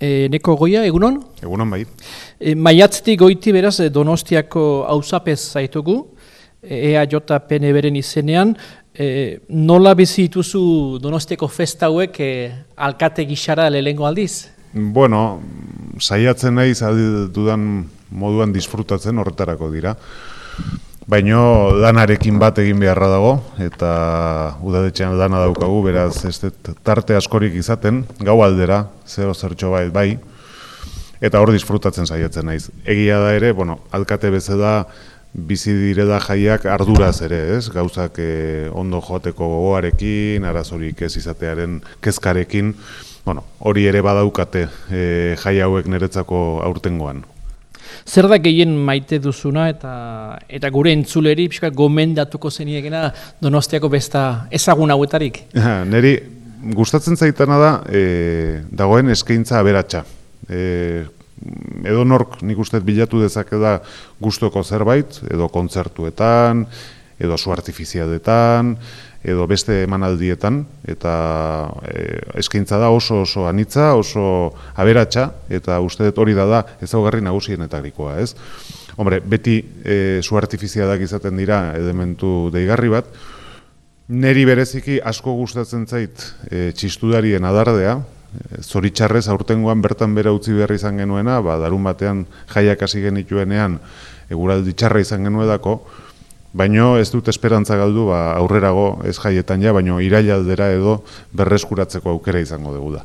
E, neko goia, egunon? Egunon bai. E, maiatztik goiti beraz e, Donostiako hauzapez zaitugu, e, EAJ beren izenean, e, nola bizi dituzu Donostiako festa hauek e, alkate gixara lehengo aldiz? Bueno, saiatzen naiz dudan moduan disfrutatzen horretarako dira. Baino danarekin bat egin beharra dago eta udadetxean dana daukagu, beraz ez tarte askorik izaten, gau aldera, zeo zertxo bai, bai, eta hor disfrutatzen saiatzen naiz. Egia da ere, bueno, alkate beze bizi dire da jaiak arduraz ere, ez? Gauzak eh, ondo joateko gogoarekin, arazorik ez izatearen kezkarekin, bueno, hori ere badaukate eh, jai hauek niretzako aurtengoan. Zer da gehien maite duzuna eta eta gure entzuleri pixka gomendatuko zeniegena donostiako besta ezagun hauetarik? neri gustatzen zaitana da e, dagoen eskaintza aberatsa. E, edo nork nik uste bilatu dezake da gustoko zerbait, edo kontzertuetan, edo su artifiziadetan, edo beste emanaldietan eta e, eskaintza da oso oso anitza, oso aberatsa eta uste dut hori da da ezaugarri nagusienetarikoa, ez? Hombre, beti e, su artifiziadak izaten dira elementu deigarri bat. Neri bereziki asko gustatzen zait e, txistudarien adardea, zoritxarrez aurtengoan bertan bera utzi behar izan genuena, ba, darun batean jaiak hasi genituenean eguraldi txarra izan genuedako, Baino ez dut esperantza galdu ba, aurrerago ez jaietan ja, baino irailaldera edo berreskuratzeko aukera izango dugu da.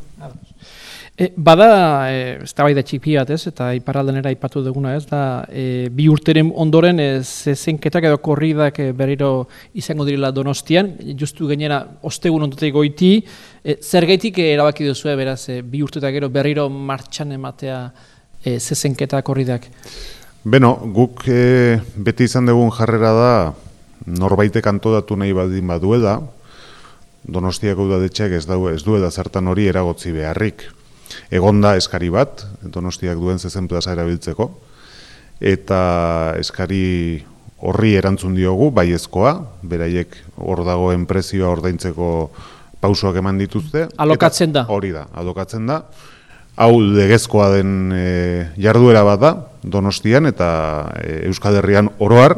E, bada, e, ez da bai da txipi bat ez, eta iparaldenera ipatu duguna ez, da e, bi urteren ondoren ez zenketak edo korridak e, berriro izango direla donostian, justu gainera ostegun ondote goiti, e, zer gaitik erabaki duzu beraz, e, bi urtetak gero berriro martxan ematea e, zezenketak korridak? Beno, guk e, beti izan dugun jarrera da norbaitek antodatu nahi badin baduela, donostiako udadetxeak ez, du, ez duela zertan hori eragotzi beharrik. Egonda eskari bat, donostiak duen zezen plaza erabiltzeko, eta eskari horri erantzun diogu, baiezkoa, beraiek hor dagoen prezioa ordaintzeko pausoak eman dituzte. Alokatzen da. Hori da, alokatzen da hau legezkoa den e, jarduera bat da, donostian eta e, Euskal Herrian oroar,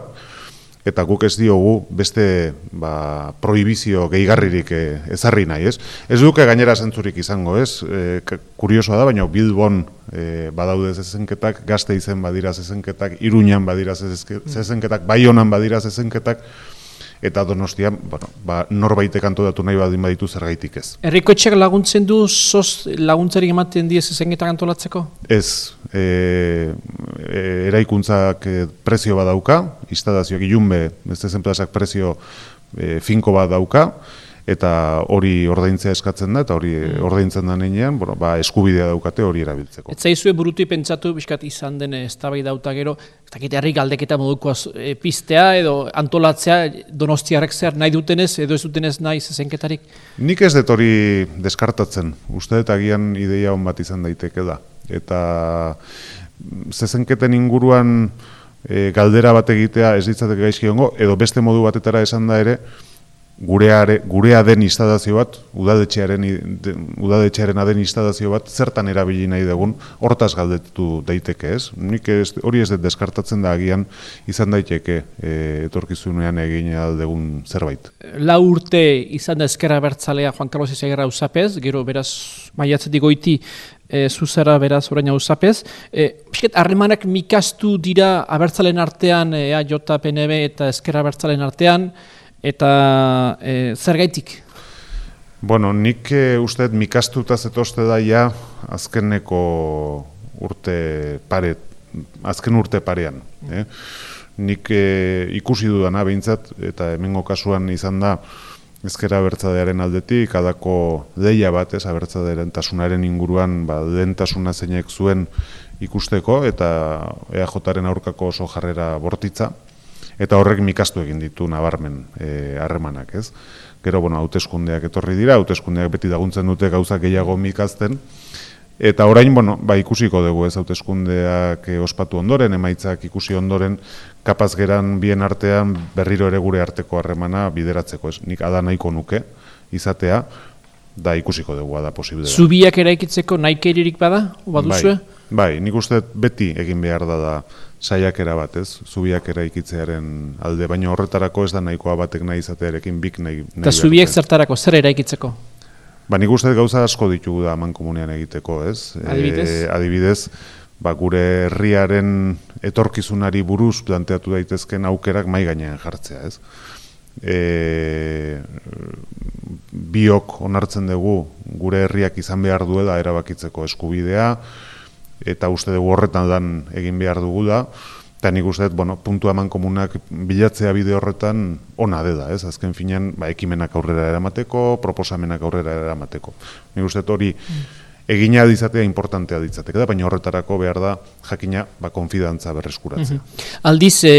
eta guk ez diogu beste ba, prohibizio gehigarririk e, ezarri nahi, ez? Ez duke gainera zentzurik izango, ez? E, kuriosoa da, baina Bilbon e, badaude zezenketak, gazte izen badira zezenketak, iruñan badira zezenketak, baionan badira zezenketak, eta donostia bueno, ba, norbaitek antolatu nahi badin baditu zergaitik ez. Herriko etxeak laguntzen du, sos laguntzarik ematen diez ezengetak antolatzeko? Ez, e, e, eraikuntzak e, prezio badauka, instadazioak ilunbe, ez ezen plazak prezio e, finko badauka, eta hori ordaintzea eskatzen da, eta hori mm. ordaintzen da nenean, bueno, ba, eskubidea daukate hori erabiltzeko. Ez zaizue buruti pentsatu, biskat izan den ez dauta gero, eta kite herri galdeketa moduko e, pistea edo antolatzea donostiarek zer nahi dutenez edo ez dutenez nahi zezenketarik? Nik ez dut hori deskartatzen, uste dut agian ideia hon bat izan daiteke da. Eta zezenketen inguruan e, galdera bat egitea ez ditzateke gaizki edo beste modu batetara esan da ere, gureare, gurea den instadazio bat, udadetxearen, udadetxearen aden instadazio bat, zertan erabili nahi dugun, hortaz galdetu daiteke ez. Nik ez, hori ez dut deskartatzen da agian izan daiteke e, etorkizunean egin aldegun zerbait. La urte izan da ezkerra bertzalea Juan Carlos Izagerra usapez, gero beraz maiatzetik goiti e, zuzera beraz orain usapez. E, Pisket, harremanak mikastu dira abertzalen artean, e, JPNB eta ezkerra bertzalen artean, eta e, zer gaitik? Bueno, nik e, uste mikastuta zetozte daia azkeneko urte pare, azken urte parean. Eh? Nik e, ikusi dudana behintzat, eta hemengo kasuan izan da, ezkera abertzadearen aldetik, adako deia bat, ez abertzadearen tasunaren inguruan, ba, dentasuna zeinek zuen ikusteko, eta EAJaren aurkako oso jarrera bortitza, eta horrek mikastu egin ditu nabarmen e, harremanak, ez? Gero, bueno, hauteskundeak etorri dira, hauteskundeak beti daguntzen dute gauza gehiago mikazten, eta orain, bueno, ba, ikusiko dugu ez hauteskundeak e, ospatu ondoren, emaitzak ikusi ondoren, kapaz geran bien artean berriro ere gure arteko harremana bideratzeko, ez? Nik ada nahiko nuke izatea, da ikusiko dugu da posible. Zubiak eraikitzeko nahi keririk bada, baduzue? Bai, bai, nik uste beti egin behar da da saiakera bat, ez? Zubiak eraikitzearen alde, baina horretarako ez da nahikoa batek nahi izatearekin bik nahi. nahi Eta zubiek zertarako, zer eraikitzeko? Ba, nik uste gauza asko ditugu da mankomunean egiteko, ez? Adibidez? E, adibidez, ba, gure herriaren etorkizunari buruz planteatu daitezken aukerak mai gainean jartzea, ez? E, biok onartzen dugu gure herriak izan behar duela erabakitzeko eskubidea, eta uste dugu horretan dan egin behar dugu da, eta nik uste, dut, bueno, puntu eman komunak bilatzea bide horretan ona dela, ez? Azken finean, ba, ekimenak aurrera eramateko, proposamenak aurrera eramateko. Nik uste dut hori egina dizatea importantea ditzateke da, baina horretarako behar da jakina ba, konfidantza berreskuratzea. Aldiz, e,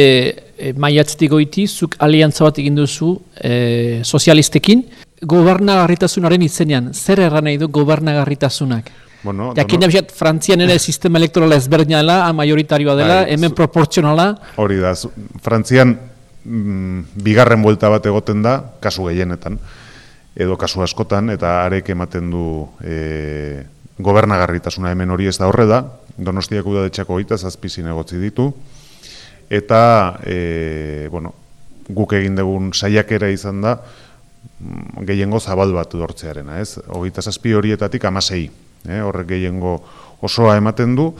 e, maiatzetik goiti, zuk aliantza bat egin duzu e, sozialistekin, gobernagarritasunaren izenean, zer erran nahi du gobernagarritasunak? Bueno, Jakin dono- da Frantzian ere sistema elektorala ezberdina dela, ha, majoritarioa dela, Bai, hemen proportzionala, Hori da, Frantzian mm, bigarren buelta bat egoten da, kasu gehienetan, edo kasu askotan, eta arek ematen du e, gobernagarritasuna. Hemen hori ez da horre da, donostiak udadetxako gita zazpizin egotzi ditu, eta e, bueno, guk egin dugun saiakera izan da, mm, gehiengo zabal bat dortzearena, ez? Hogeita zazpi horietatik amasei, eh? horrek gehiengo osoa ematen du,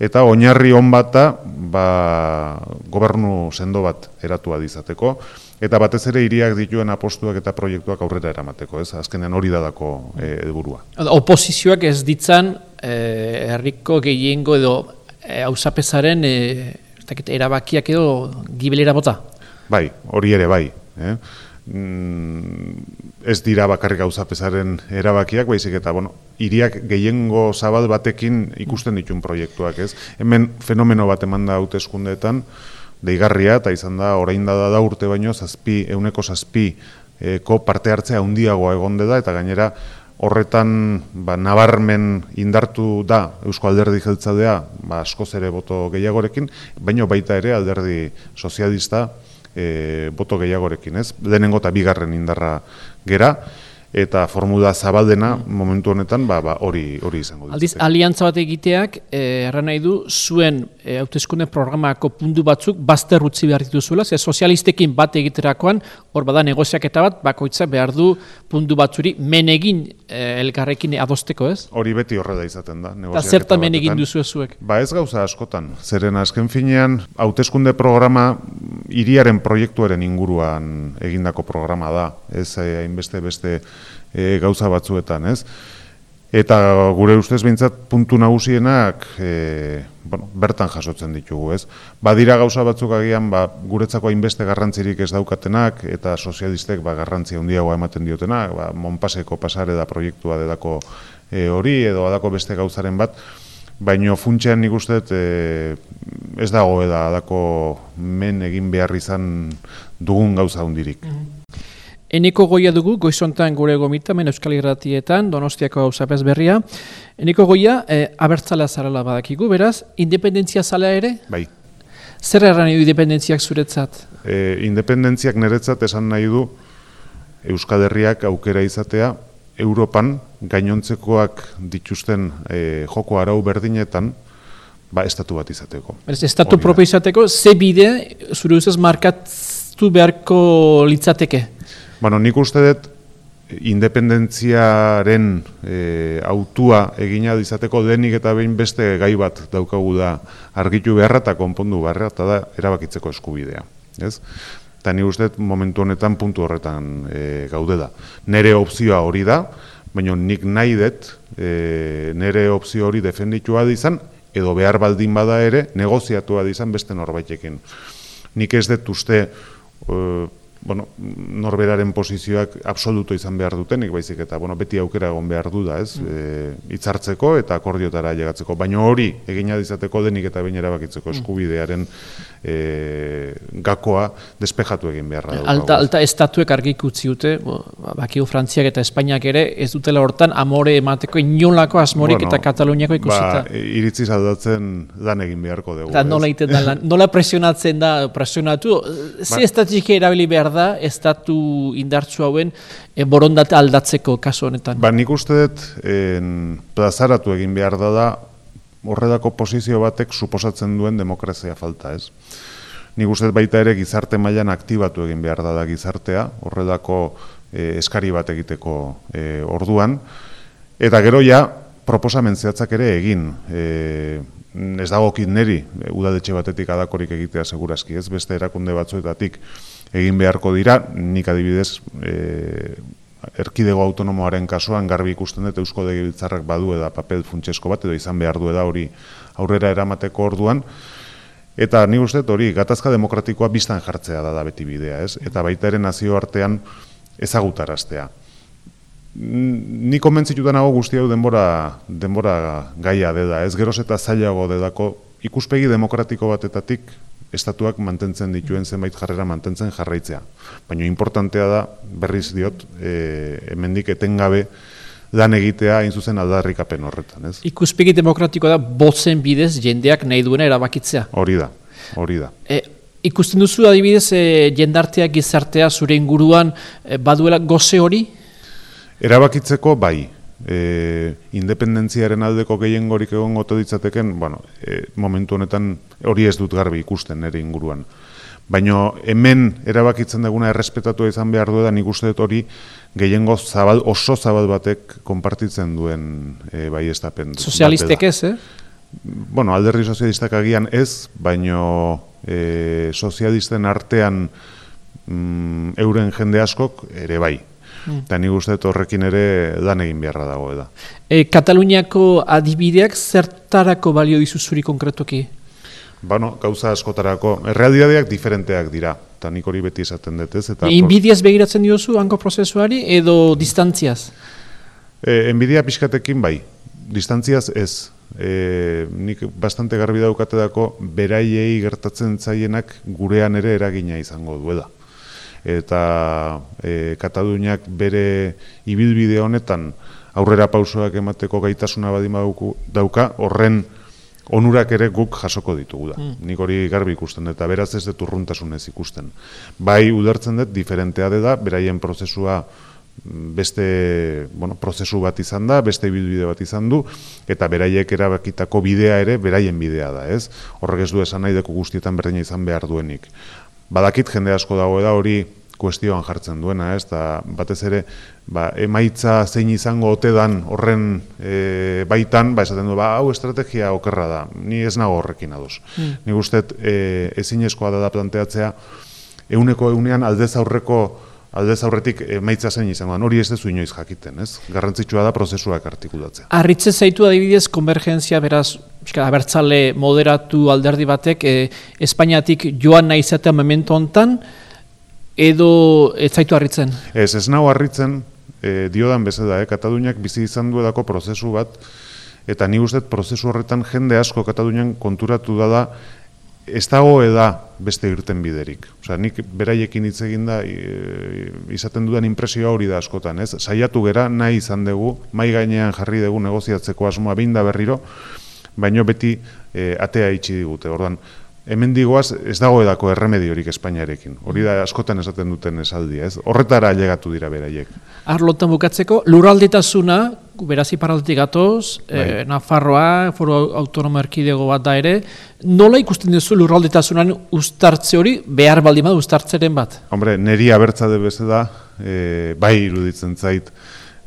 eta oinarri on bata ba, gobernu sendo bat eratua dizateko, eta batez ere hiriak dituen apostuak eta proiektuak aurrera eramateko, ez? Azkenean hori dadako eh, helburua. oposizioak ez ditzan e, herriko gehiengo edo e, auzapezaren e, ez dakit, erabakiak edo gibelera bota. Bai, hori ere bai. Eh? Mm, ez dira bakarrik gauza pesaren erabakiak, baizik eta, bueno, iriak gehiengo zabal batekin ikusten ditun proiektuak, ez? Hemen fenomeno bat eman da hauteskundeetan, deigarria, eta izan da, orain da da urte baino, zazpi, euneko zazpi, eh, ko parte hartzea handiagoa egonde da, eta gainera, horretan ba, nabarmen indartu da Eusko Alderdi Jeltzadea ba, askoz ere boto gehiagorekin, baino baita ere alderdi sozialista e, boto gehiagorekin, ez? Lehenengo eta bigarren indarra gera, eta formula zabaldena momentu honetan ba, ba, hori hori izango Aldiz, litzateke. aliantza bat egiteak, eh, erran nahi du, zuen hauteskunde programako puntu batzuk bazter utzi behar dituzuela, ze sozialistekin bat egiterakoan, hor bada negoziaketa bat, bakoitza behar du puntu batzuri menegin eh, elkarrekin adosteko, ez? Hori beti horrela izaten da. Eta zertan menegin duzu zuek? Ba ez gauza askotan, zeren azken finean hauteskunde programa hiriaren proiektuaren inguruan egindako programa da, ez eh, hainbeste beste eh, gauza batzuetan, ez? Eta gure ustez behintzat puntu nagusienak e, bueno, bertan jasotzen ditugu, ez? Badira gauza batzuk agian ba, guretzako hainbeste garrantzirik ez daukatenak eta sozialistek ba, garrantzia handiagoa ematen diotenak, ba, Monpaseko pasare da proiektua dedako e, hori edo adako beste gauzaren bat, baino funtsean nik uste dut, e, ez dago eda adako men egin behar izan dugun gauza hundirik. Eneko goia dugu, goizontan gure gomita, Euskal Irratietan, Donostiako hausapez berria. Eneko goia, e, abertzala zarela badakigu, beraz, independentzia zala ere, Bai, zer erran du independentziak zuretzat? e, independentziak niretzat esan nahi du Euskal Herriak aukera izatea Europan gainontzekoak dituzten e, joko arau berdinetan ba, estatu bat izateko. Beraz, estatu propio izateko, ze bide, zure ustez, markatu beharko litzateke? Bueno, nik uste dut independentziaren e, autua egina izateko denik eta behin beste gai bat daukagu da argitu beharra eta konpondu beharra eta da erabakitzeko eskubidea. Ez? Eta nik uste momentu honetan puntu horretan e, gaude da. Nere opzioa hori da, baina nik nahi dut e, nere opzio hori defenditua izan edo behar baldin bada ere negoziatua izan beste norbaitekin. Nik ez dut uste e, bueno, norberaren posizioak absoluto izan behar dutenik, baizik eta bueno, beti aukera egon behar du da, ez? E, hitzartzeko eta akordiotara llegatzeko, baina hori egina dizateko denik eta behin erabakitzeko eskubidearen e, gakoa despejatu egin beharra daukagu. Alta, alta estatuek argik utzi dute, bo, bakigu Frantziak eta Espainiak ere, ez dutela hortan amore emateko inolako asmorik Bueno, eta Kataluniako ikusita. Ba, iritzi aldatzen lan egin beharko dugu. Eta nola, iten da, lan- nola presionatzen da, presionatu, ze Ba- estrategia erabili behar behar da estatu indartsu hauen e, borondate aldatzeko kasu honetan? Ba, nik uste dut en, plazaratu egin behar da da horredako posizio batek suposatzen duen demokrazia falta, ez? Nik uste baita ere gizarte mailan aktibatu egin behar da da gizartea, horredako e, eskari bat egiteko e, orduan, eta gero ja proposamen zehatzak ere egin, e, ez dago neri udadetxe batetik adakorik egitea segurazki, ez beste erakunde batzuetatik egin beharko dira, nik adibidez e, erkidego autonomoaren kasuan garbi ikusten dut Eusko Degibiltzarrak badu eda papel funtsesko bat edo izan behar du eda hori aurrera eramateko orduan, Eta ni uste hori gatazka demokratikoa biztan jartzea da da beti bidea, ez? Eta baita ere nazio artean ezagutaraztea. Ni konbentzituta nago guzti hau denbora, denbora gaia deda, ez geroz eta zailago dedako ikuspegi demokratiko batetatik estatuak mantentzen dituen zenbait jarrera mantentzen jarraitzea. Baina importantea da, berriz diot, e, hemendik etengabe lan egitea hain zuzen aldarrikapen horretan, ez? Ikuspegi demokratiko da botzen bidez jendeak nahi duena erabakitzea. Hori da, hori da. E, ikusten duzu adibidez e, jendarteak gizartea zure inguruan e, baduela goze hori? Erabakitzeko bai, e, independentziaren aldeko gehiengorik egon goto ditzateken, bueno, e, momentu honetan hori ez dut garbi ikusten ere inguruan. Baina hemen erabakitzen duguna errespetatu izan behar du da nik uste dut hori gehiengo zabal, oso zabal batek konpartitzen duen e, bai estapen. Sozialistek ez, eh? Bueno, alderri sozialistak agian ez, baino e, sozialisten artean mm, euren jende askok ere bai. Mm. Eta nik uste horrekin ere lan egin beharra dago eda. E, Kataluniako adibideak zertarako balio dizu zuri konkretoki? Bano, gauza askotarako, errealidadeak diferenteak dira, eta nik hori beti esaten dut ez. Eta Inbidiaz begiratzen diozu hanko prozesuari edo distantziaz? E, enbidia pixkatekin bai, distantziaz ez. E, nik bastante garbi daukate beraiei gertatzen zaienak gurean ere eragina izango duela eta e, Kataluniak bere ibilbide honetan aurrera pausoak emateko gaitasuna badima dauka, horren onurak ere guk jasoko ditugu da. Mm. Nik hori garbi ikusten eta beraz ez dut urruntasunez ikusten. Bai ulertzen dut diferentea da, beraien prozesua beste bueno, prozesu bat izan da, beste ibilbide bat izan du, eta beraiek erabakitako bidea ere beraien bidea da, ez? Horrek ez du esan nahi deko guztietan berdina izan behar duenik badakit jende asko dago da hori kuestioan jartzen duena, ez, eta batez ere, ba, emaitza zein izango ote dan horren e, baitan, ba, esaten du, ba, hau estrategia okerra da, ni ez nago horrekin ados. Mm. Ni guztet, e, ezin eskoa da da planteatzea, euneko eunean aldez aurreko, aldez aurretik emaitza zein izango hori ez dezu inoiz jakiten, ez? Garrantzitsua da prozesuak artikulatzea. Arritze zaitu adibidez, konvergentzia beraz, abertzale moderatu alderdi batek, e, Espainiatik joan nahi izatea memento hontan, edo ez zaitu harritzen? Ez, ez nahu harritzen, e, diodan bezala, eh? Kataluniak bizi izan duedako prozesu bat, eta ni uste prozesu horretan jende asko Katalunian konturatu da da, ez dago eda beste irten biderik. Osea, nik beraiekin hitz egin da, e, izaten dudan impresioa hori da askotan, ez? Saiatu gera, nahi izan dugu, mai gainean jarri dugu negoziatzeko asmoa binda berriro, baino beti e, atea itxi digute. Ordan hemen digoaz ez dago edako erremediorik Espainiarekin. Hori da askotan esaten duten esaldia, ez? Horretara ailegatu dira beraiek. Arlotan bukatzeko, luraldetasuna, beraz iparaldetik gatoz, bai. eh, Nafarroa, foro autonomo erkidego bat da ere, nola ikusten duzu luraldetasunan ustartze hori, behar baldin badu ustartzeren bat? Hombre, neri abertza de da, eh, bai iruditzen zait,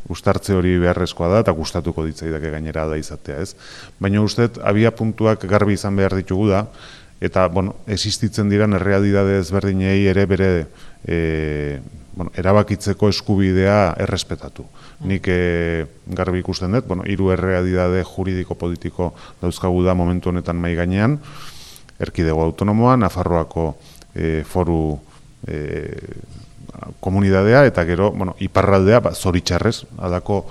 ustartze hori beharrezkoa da, eta gustatuko ditzaidake gainera da izatea, ez? Baina uste, abia puntuak garbi izan behar ditugu da, eta bueno, existitzen diran errealidade ezberdinei ere bere e, bueno, erabakitzeko eskubidea errespetatu. Nik e, garbi ikusten dut, bueno, hiru errealidade juridiko-politiko dauzkagu da momentu honetan mai gainean, erkidego autonomoa, Nafarroako e, foru e, komunidadea, eta gero, bueno, iparraldea, ba, zoritxarrez, adako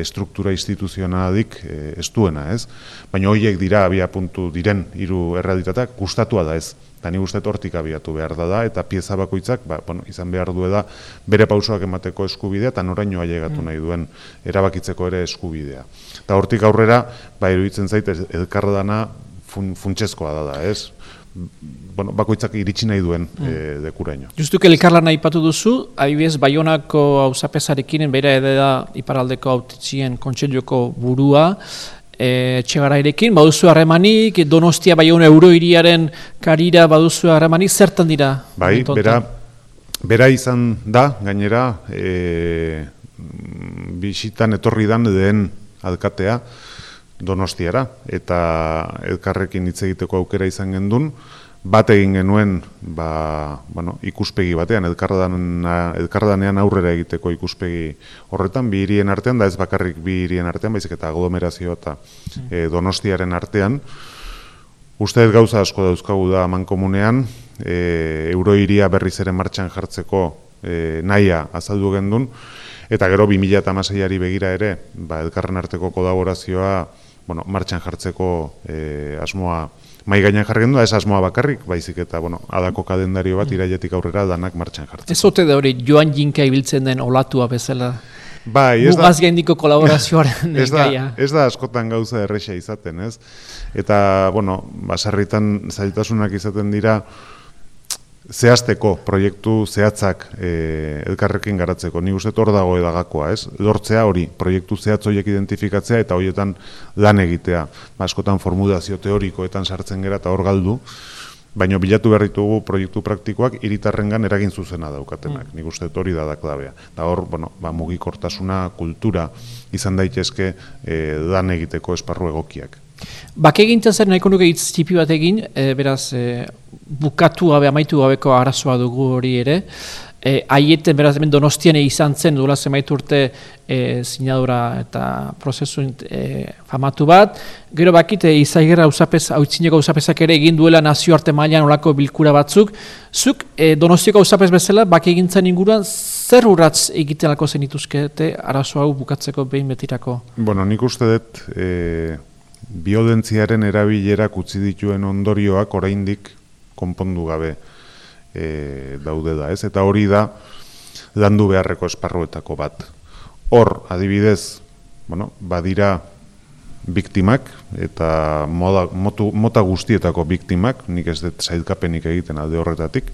estruktura instituzionalik e, ez duena, ez? Baina horiek dira abia puntu diren hiru errealitateak gustatua da ez. Eta ni gustet hortik abiatu behar da da, eta pieza bakoitzak, ba, bueno, izan behar du da, bere pausoak emateko eskubidea, eta noraino ailegatu mm. nahi duen erabakitzeko ere eskubidea. Eta hortik aurrera, ba, iruditzen zait, elkarradana fun, funtsezkoa da da, ez? Bueno, bakoitzak iritsi nahi duen mm. e, dekuraino. Justuk elkarlan aipatu duzu, adibidez Baionako auzapezarekin bera ededa iparaldeko autitzien kontseiluko burua, e, txegarairekin, baduzu harremanik, donostia Baiona euroiriaren karira baduzu harremanik, zertan dira? Bai, bera, bera izan da, gainera, e, bisitan etorri dan den alkatea, donostiara, eta elkarrekin hitz egiteko aukera izan gendun, bat egin genuen ba, bueno, ikuspegi batean, elkardanean aurrera egiteko ikuspegi horretan, bi hirien artean, da ez bakarrik bi hirien artean, baizik eta aglomerazio eta e, donostiaren artean, Uste gauza asko dauzkagu da aman komunean, e, euroiria berriz ere martxan jartzeko e, naia azaldu gendun, eta gero 2008ari begira ere, ba, elkarren arteko kolaborazioa bueno, martxan jartzeko e, asmoa mai gainean jarri da, ez asmoa bakarrik, baizik eta, bueno, adako kadendario bat mm. iraietik aurrera danak martxan jartzen. Ez ote da hori, joan jinka ibiltzen den olatua bezala? Bai, ez da... gaindiko kolaborazioaren ez da, ez da askotan gauza erresa izaten, ez? Eta, bueno, basarritan zailtasunak izaten dira, zehazteko proiektu zehatzak e, elkarrekin garatzeko. Ni uste hor dago edagakoa, ez? Lortzea hori, proiektu zehatz horiek identifikatzea eta horietan lan egitea. Ba, askotan formulazio teorikoetan sartzen gera eta hor galdu, baina bilatu berritugu proiektu praktikoak iritarrengan eragin zuzena daukatenak. Mm. Nik uste hori da da klabea. Da hor, bueno, ba, mugikortasuna, kultura izan daitezke e, lan egiteko esparru egokiak. Bak egintzen zer nahiko nuke hitz txipi bat egin, e, beraz, e, bukatu gabe, amaitu gabeko arazoa dugu hori ere, e, aieten beraz hemen donostian izan zen duela zemaitu urte e, zinadura eta prozesu e, famatu bat, gero bakit e, izaigera usapez, hautzineko usapezak ere egin duela nazioarte mailan olako bilkura batzuk, zuk e, donostiako usapez bezala, bak egintzen inguruan, zer urratz egiten alko zen ituzkete arazo hau bukatzeko behin betirako? Bueno, nik uste dut, e, biodentziaren erabilerak utzi dituen ondorioak oraindik konpondu gabe e, daude da, ez? Eta hori da landu beharreko esparruetako bat. Hor, adibidez, bueno, badira biktimak eta moda, motu, mota guztietako biktimak, nik ez dut zailkapenik egiten alde horretatik,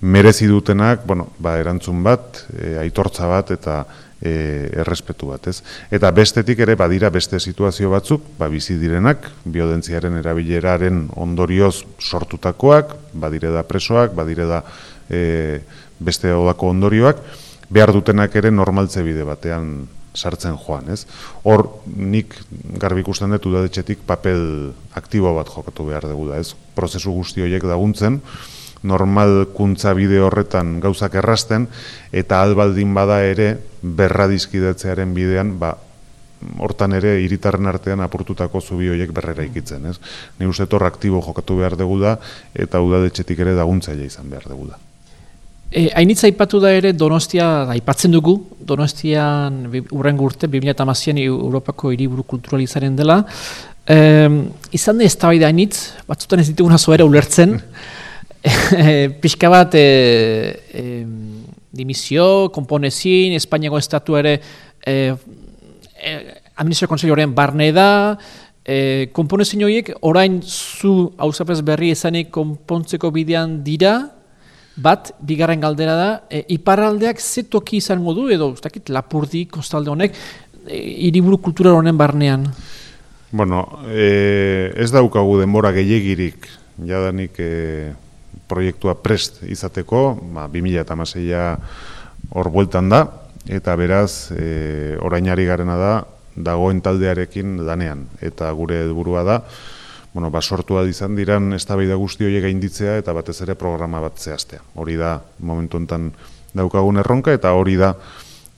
merezi dutenak, bueno, ba, erantzun bat, e, aitortza bat eta e, errespetu bat, ez? Eta bestetik ere badira beste situazio batzuk, ba bizi direnak, biodentziaren erabileraren ondorioz sortutakoak, badire da presoak, badire da e, beste odako ondorioak, behar dutenak ere normaltze bide batean sartzen joan, ez? Hor, nik garbi ikusten dut udadetxetik papel aktibo bat jokatu behar dugu da, ez? Prozesu guzti horiek daguntzen, normalkuntza bide horretan gauzak errasten eta albaldin bada ere berradizkidetzearen bidean ba, hortan ere hiritarren artean apurtutako zubi horiek berrera ikitzen, ez? Ni uste tor aktibo jokatu behar dugu da eta udadetxetik ere daguntzaile izan behar dugu da. E, Ainitza aipatu da ere Donostia aipatzen dugu, Donostian urrengo urte 2008an Europako hiriburu kulturalizaren dela. E, izan da ez da hainitz, batzutan ez dituguna zoera ulertzen, pixka bat e, e, dimisio, komponezin, Espainiako estatu ere e, e, administrazio konseilioaren barne da, e, komponezin horiek orain zu hausapez berri ezanik konpontzeko bidean dira, bat, bigarren galdera da, e, iparraldeak zetoki izan modu, edo, ustakit, lapurdi, kostalde honek, e, iriburu kultura honen barnean? Bueno, e, ez daukagu denbora gehiagirik, jadanik e, proiektua prest izateko, ba, 2006a hor bueltan da, eta beraz, e, orainari garena da, dagoen taldearekin lanean, eta gure burua da, bueno, ba, sortua izan diran eztabaida guzti horiek gainditzea eta batez ere programa bat zehaztea. Hori da momentu hontan daukagun erronka eta hori da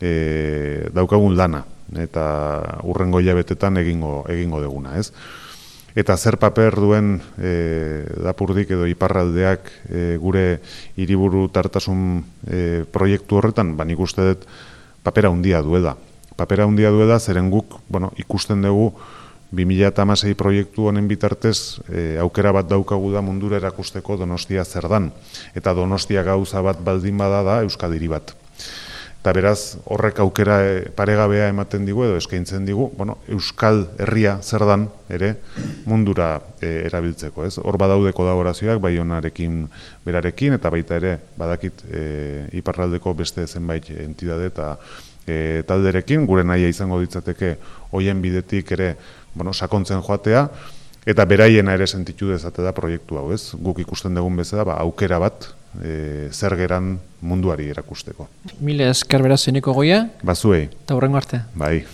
e, daukagun lana eta urrengo hilabetetan egingo egingo deguna, ez? Eta zer paper duen e, lapurdik edo iparraldeak e, gure hiriburu tartasun e, proiektu horretan, ba nik uste dut papera handia duela. Papera handia duela zeren guk bueno, ikusten dugu 2006 proiektu honen bitartez e, aukera bat daukagu da mundura erakusteko donostia zer dan. Eta donostia gauza bat baldin bada da Euskadiri bat. Eta beraz horrek aukera e, paregabea ematen digu edo eskaintzen digu, bueno, Euskal Herria zer dan ere mundura e, erabiltzeko, ez? Hor badaude kolaborazioak Baionarekin berarekin eta baita ere badakit e, iparraldeko beste zenbait entidade eta e, talderekin, gure naia izango ditzateke hoien bidetik ere, bueno, sakontzen joatea, eta beraiena ere sentitu dezate da proiektu hau, ez? Guk ikusten dugun bezala, ba, aukera bat e, zer geran munduari erakusteko. Mile esker beraz zeneko goia, Bazuei, eta hurrengo arte. bai.